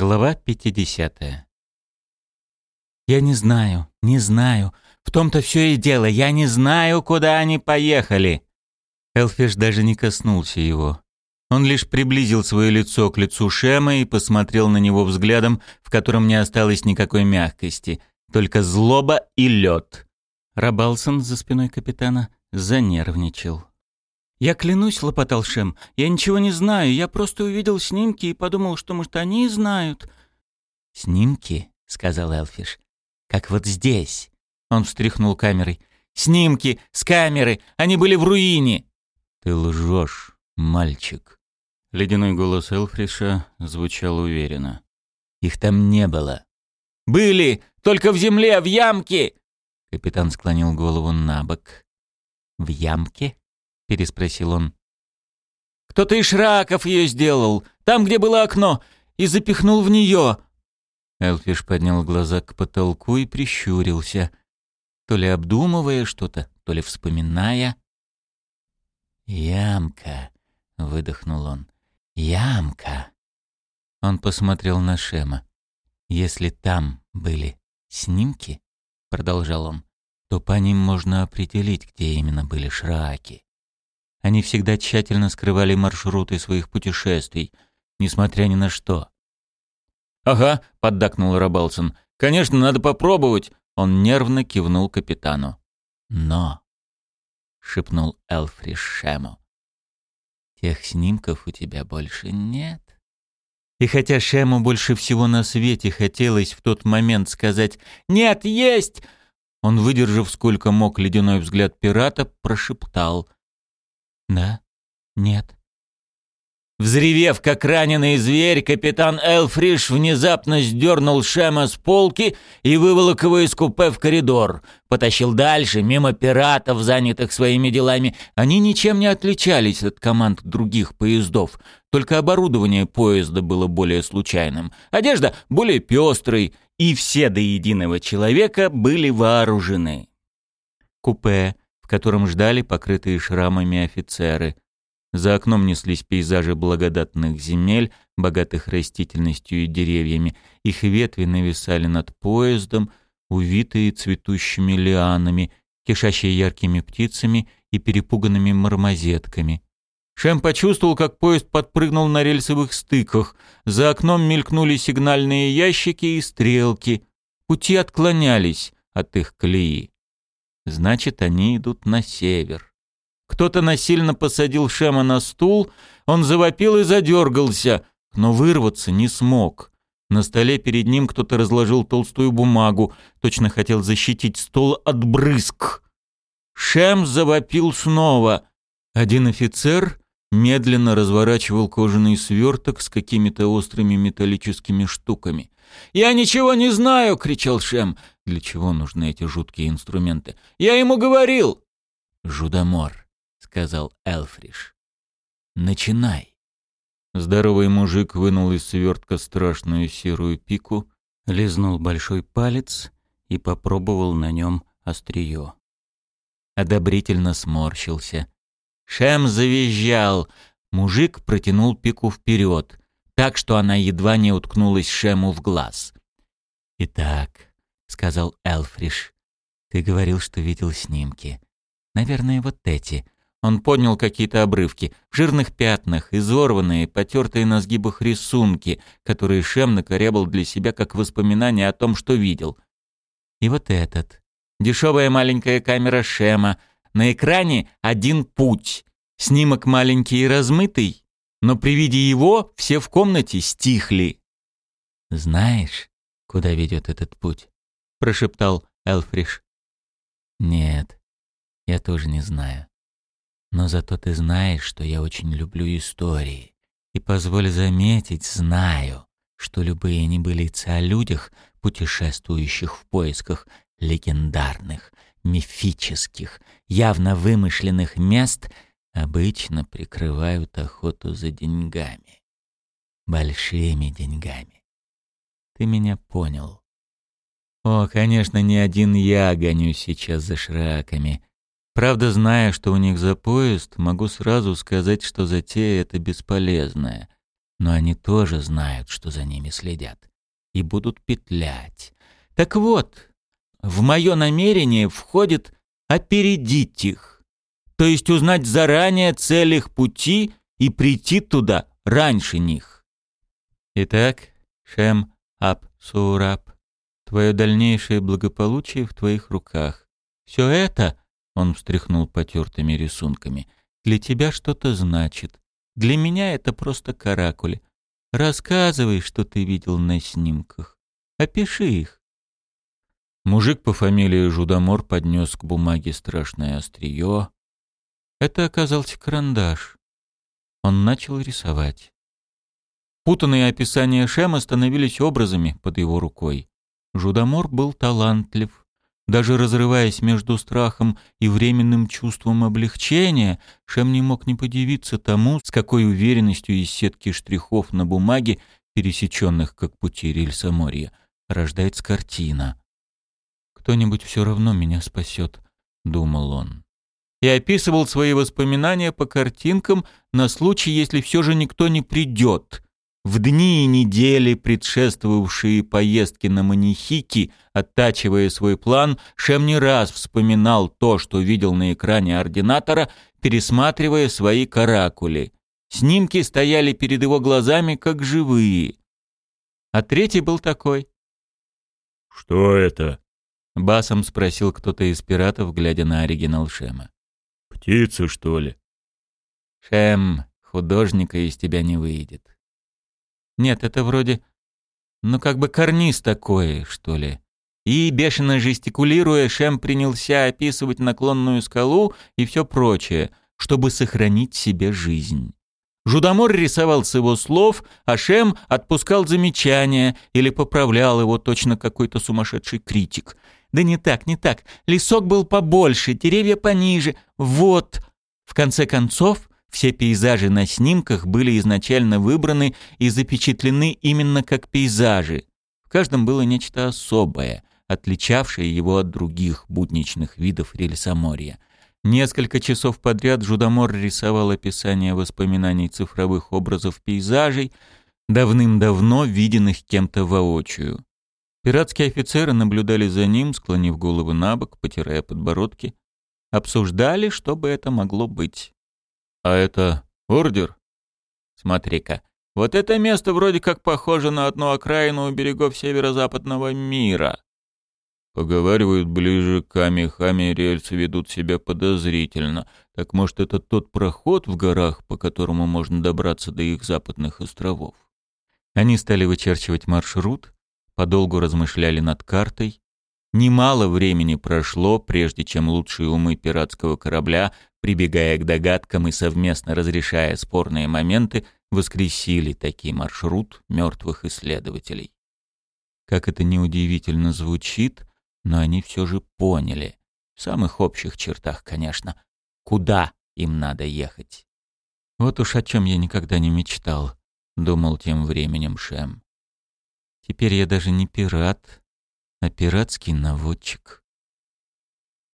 Глава 50. Я не знаю, не знаю. В том-то все и дело. Я не знаю, куда они поехали. Элфиш даже не коснулся его. Он лишь приблизил свое лицо к лицу Шема и посмотрел на него взглядом, в котором не осталось никакой мягкости, только злоба и лед. Рабалсон за спиной капитана занервничал. «Я клянусь», — лопотал Шем, — «я ничего не знаю, я просто увидел снимки и подумал, что, может, они знают». «Снимки?» — сказал Элфиш. «Как вот здесь». Он встряхнул камерой. «Снимки с камеры! Они были в руине!» «Ты лжешь, мальчик!» Ледяной голос Элфриша звучал уверенно. «Их там не было». «Были! Только в земле, в ямке!» Капитан склонил голову на бок. «В ямке?» Переспросил он. «Кто-то из шраков ее сделал, там, где было окно, и запихнул в нее». Элфиш поднял глаза к потолку и прищурился, то ли обдумывая что-то, то ли вспоминая. «Ямка», — выдохнул он, — «ямка». Он посмотрел на Шема. «Если там были снимки», — продолжал он, — то по ним можно определить, где именно были шраки. Они всегда тщательно скрывали маршруты своих путешествий, несмотря ни на что. «Ага», — поддакнул Рабалсон. «Конечно, надо попробовать». Он нервно кивнул капитану. «Но», — шепнул Элфриш Шему, — «тех снимков у тебя больше нет». И хотя Шему больше всего на свете хотелось в тот момент сказать «Нет, есть!», он, выдержав сколько мог ледяной взгляд пирата, прошептал да? Нет. Взревев, как раненый зверь, капитан Элфриш внезапно сдернул Шема с полки и выволок его из купе в коридор. Потащил дальше, мимо пиратов, занятых своими делами. Они ничем не отличались от команд других поездов. Только оборудование поезда было более случайным. Одежда более пестрой, и все до единого человека были вооружены. Купе в котором ждали покрытые шрамами офицеры. За окном неслись пейзажи благодатных земель, богатых растительностью и деревьями. Их ветви нависали над поездом, увитые цветущими лианами, кишащие яркими птицами и перепуганными мармозетками. Шем почувствовал, как поезд подпрыгнул на рельсовых стыках. За окном мелькнули сигнальные ящики и стрелки. Пути отклонялись от их колеи. Значит, они идут на север. Кто-то насильно посадил Шема на стул, он завопил и задергался, но вырваться не смог. На столе перед ним кто-то разложил толстую бумагу, точно хотел защитить стол от брызг. Шем завопил снова. Один офицер медленно разворачивал кожаный сверток с какими-то острыми металлическими штуками. «Я ничего не знаю!» — кричал Шем. «Для чего нужны эти жуткие инструменты?» «Я ему говорил!» «Жудомор», — сказал Элфриш. «Начинай!» Здоровый мужик вынул из свертка страшную серую пику, лизнул большой палец и попробовал на нем острие. Одобрительно сморщился. Шем завизжал. Мужик протянул пику вперед так, что она едва не уткнулась Шему в глаз. «Итак», — сказал Элфриш, — «ты говорил, что видел снимки. Наверное, вот эти». Он поднял какие-то обрывки, в жирных пятнах, изорванные, потертые на сгибах рисунки, которые Шем накорябал для себя как воспоминание о том, что видел. И вот этот. Дешевая маленькая камера Шема. На экране один путь. Снимок маленький и размытый, но при виде его все в комнате стихли. «Знаешь, куда ведет этот путь?» — прошептал Элфриш. «Нет, я тоже не знаю. Но зато ты знаешь, что я очень люблю истории. И позволь заметить, знаю, что любые небылицы о людях, путешествующих в поисках легендарных, мифических, явно вымышленных мест — обычно прикрывают охоту за деньгами. Большими деньгами. Ты меня понял. О, конечно, не один я гонюсь сейчас за шраками. Правда, зная, что у них за поезд, могу сразу сказать, что затея эта бесполезная. но они тоже знают, что за ними следят, и будут петлять. Так вот, в мое намерение входит опередить их, то есть узнать заранее цель их пути и прийти туда раньше них. Итак, Шем Ап Сураб, твое дальнейшее благополучие в твоих руках. Все это, он встряхнул потертыми рисунками, для тебя что-то значит. Для меня это просто каракули. Рассказывай, что ты видел на снимках. Опиши их. Мужик по фамилии Жудомор поднес к бумаге страшное острие. Это оказался карандаш. Он начал рисовать. Путанные описания Шема становились образами под его рукой. Жудомор был талантлив, даже разрываясь между страхом и временным чувством облегчения, Шем не мог не подивиться тому, с какой уверенностью из сетки штрихов на бумаге, пересеченных как пути рельсоморья, рождается картина. «Кто-нибудь все равно меня спасет», — думал он. И описывал свои воспоминания по картинкам на случай, если все же никто не придет — в дни и недели, предшествовавшие поездке на Манихики, оттачивая свой план, Шем не раз вспоминал то, что видел на экране ординатора, пересматривая свои каракули. Снимки стояли перед его глазами, как живые. А третий был такой. «Что это?» — басом спросил кто-то из пиратов, глядя на оригинал Шема. «Птица, что ли?» «Шем, художника из тебя не выйдет. Нет, это вроде... Ну, как бы карниз такой, что ли. И, бешено жестикулируя, Шем принялся описывать наклонную скалу и все прочее, чтобы сохранить себе жизнь. Жудомор рисовал с его слов, а Шем отпускал замечания или поправлял его точно какой-то сумасшедший критик. «Да не так, не так. Лесок был побольше, деревья пониже. Вот». В конце концов, все пейзажи на снимках были изначально выбраны и запечатлены именно как пейзажи. В каждом было нечто особое, отличавшее его от других будничных видов рельсоморья. Несколько часов подряд Жудомор рисовал описание воспоминаний цифровых образов пейзажей, давным-давно виденных кем-то воочию. Пиратские офицеры наблюдали за ним, склонив головы на бок, потирая подбородки. Обсуждали, что бы это могло быть. А это ордер? Смотри-ка. Вот это место вроде как похоже на одну окраину у берегов северо-западного мира. Поговаривают, ближе к Ами-Хами рельсы ведут себя подозрительно. Так может, это тот проход в горах, по которому можно добраться до их западных островов? Они стали вычерчивать маршрут, подолгу размышляли над картой. Немало времени прошло, прежде чем лучшие умы пиратского корабля прибегая к догадкам и совместно разрешая спорные моменты, воскресили такой маршрут мертвых исследователей. Как это неудивительно звучит, но они все же поняли, в самых общих чертах, конечно, куда им надо ехать. Вот уж о чем я никогда не мечтал, думал тем временем Шем. Теперь я даже не пират, а пиратский наводчик.